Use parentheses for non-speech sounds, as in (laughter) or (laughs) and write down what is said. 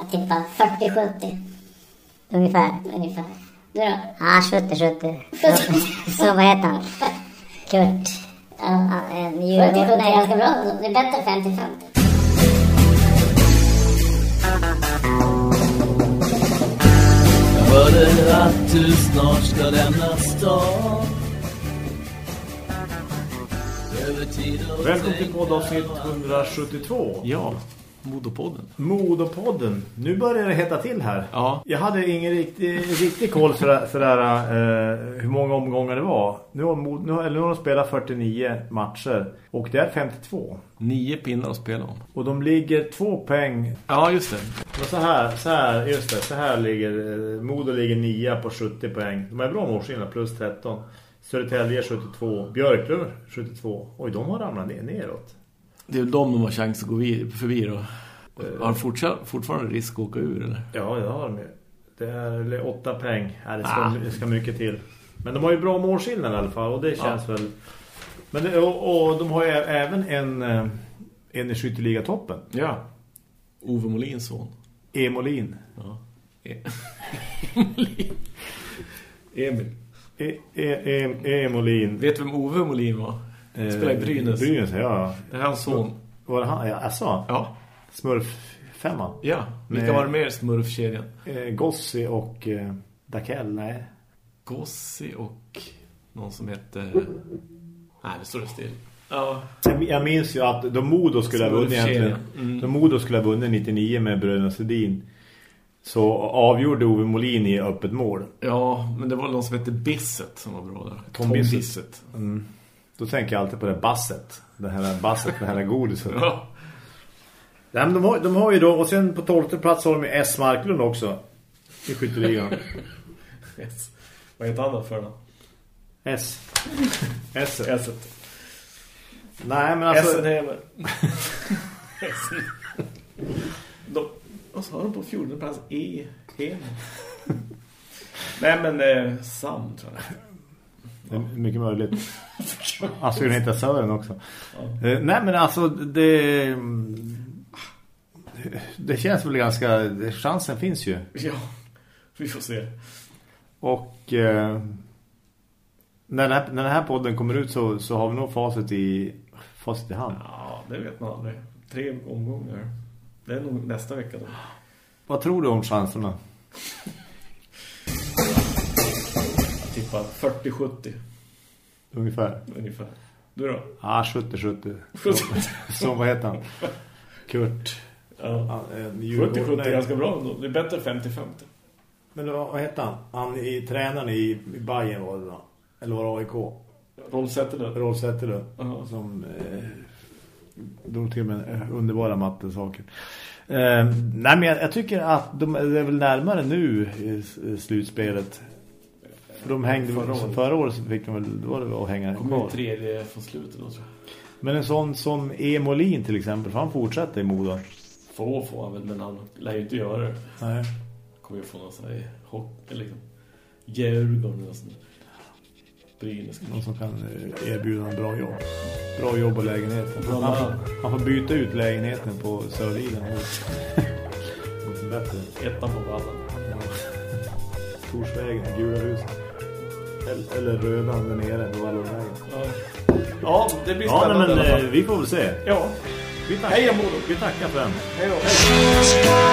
Jag tippar 40-70. Ungefär. Ungefär. Du då? Ja, 70-70. Så, så vad heter han? Kurt. Ja. Ja, en 40-70 djur- är ganska bra. Det är bättre 50-50. Jag hörde att du snart ska lämna stan Välkommen till poddavsnitt 172. Ja, Modopodden. Modopodden. Nu börjar det heta till här. Ja. Jag hade ingen riktig, riktig koll för, för det här, eh, hur många omgångar det var. Nu har, nu, har, nu har de spelat 49 matcher och det är 52. Nio pinnar att spela om. Och de ligger två poäng. Ja, just det. Och så här, så här, just det, så här ligger eh, Modo ligger 9 på 70 poäng. De är bra målskillnad, plus 13. Södertälje 72, Björklund 72. Oj, de har ramlat ner, neråt. Det är väl de de har chans att gå förbi då. Har de fortsatt, fortfarande risk att åka ur, eller? Ja, det har ju. Det är åtta poäng. Ja, det, ska, Ah. det ska mycket till. Men de har ju bra målskillnad i alla fall. Och det känns väl... Men det, och, och de har ju även en, eh, en i skytteliga-toppen. Ja. Ove Molins son. Emolin. Ja. E- (laughs) Emil. E, e, e, Emolin. Vet du vem Ove Molin var? Eh, Spelar i Brynäs. Brynäs, ja. Det är hans son. Var det han? Ja, alltså, Ja. Smurf femman. Ja. Vilka var det mer smurfkedjan? Eh, Gossi och eh, Dakell, nej. Gossi och någon som heter... Nej, det står det still. Ja. Jag- minns ju att de Modo skulle ha vunnit egentligen. Mm. De Modo skulle ha vunnit 99 med Bröderna Sedin. Så avgjorde Ove Molin i öppet mål. Ja, men det var någon som hette Bisset som var bra där. Tom Bisset. Mm. Då tänker jag alltid på det basset. Det här basset, det här godiset. Ja. Nej, men de, har, de har ju då, och sen på 12 plats har de ju S. Marklund också. I skytteligan. Yes. Vad heter han då för då? S. S. S. Nej, men alltså... Essenhemer. Essen. De, vad sa de på fjortonde plats? E. Hemer. Nej, men eh, Sam tror jag. Är mycket möjligt. Han skulle heta Sören också. Eh, nej, men alltså det... Det känns väl ganska... Chansen finns ju. Ja, vi får se. Och eh, när, den här, när den här podden kommer ut så, så har vi nog facit i, facit i hand. Ja, det vet man aldrig. Tre omgångar. Det är nog nästa vecka då. Vad tror du om chanserna? Jag tippar 40-70 Ungefär. ungefär. Du då? Ja, 70-70. Så vad heter han? Kurt. Ja. Han, eh, 70-70 är ganska bra ändå. Det är bättre 50-50. Men vad, vad heter han? Han i tränaren i, i Bayern var det då. Eller var det AIK? Rolf Zetterlund. Rolf Zetterlund. Ja. Som eh, drog till med eh, underbara mattesaker. Eh, nej men jag, jag tycker att de är väl närmare nu i i slutspelet. För de hängde Förra förra året. Förra året så fick de väl, då var det att hänga ju kvar. tredje från slutet då tror jag. Men en sån som Emolin till exempel, för han fortsätter i Modo. Få får han väl, men han lär ju inte göra det. Nej. Kommer ju få någon sån här hockey liksom. Djurgården och sånt. Brynäs Någon som kan eh, erbjuda en bra jobb. Bra jobb och lägenheten. Bra Han får, han får byta ut lägenheten på Sörliden. Mot bättre. Ettan på vallen. Torsvägen, gula huset. Eller, eller röda där nere på Vallonvägen. Ja. ja, det blir Ja, spännande nej, men eh, vi får väl se. Ja, Vi tackar, Hej, Modo. vi tackar för den. hej då. Hej.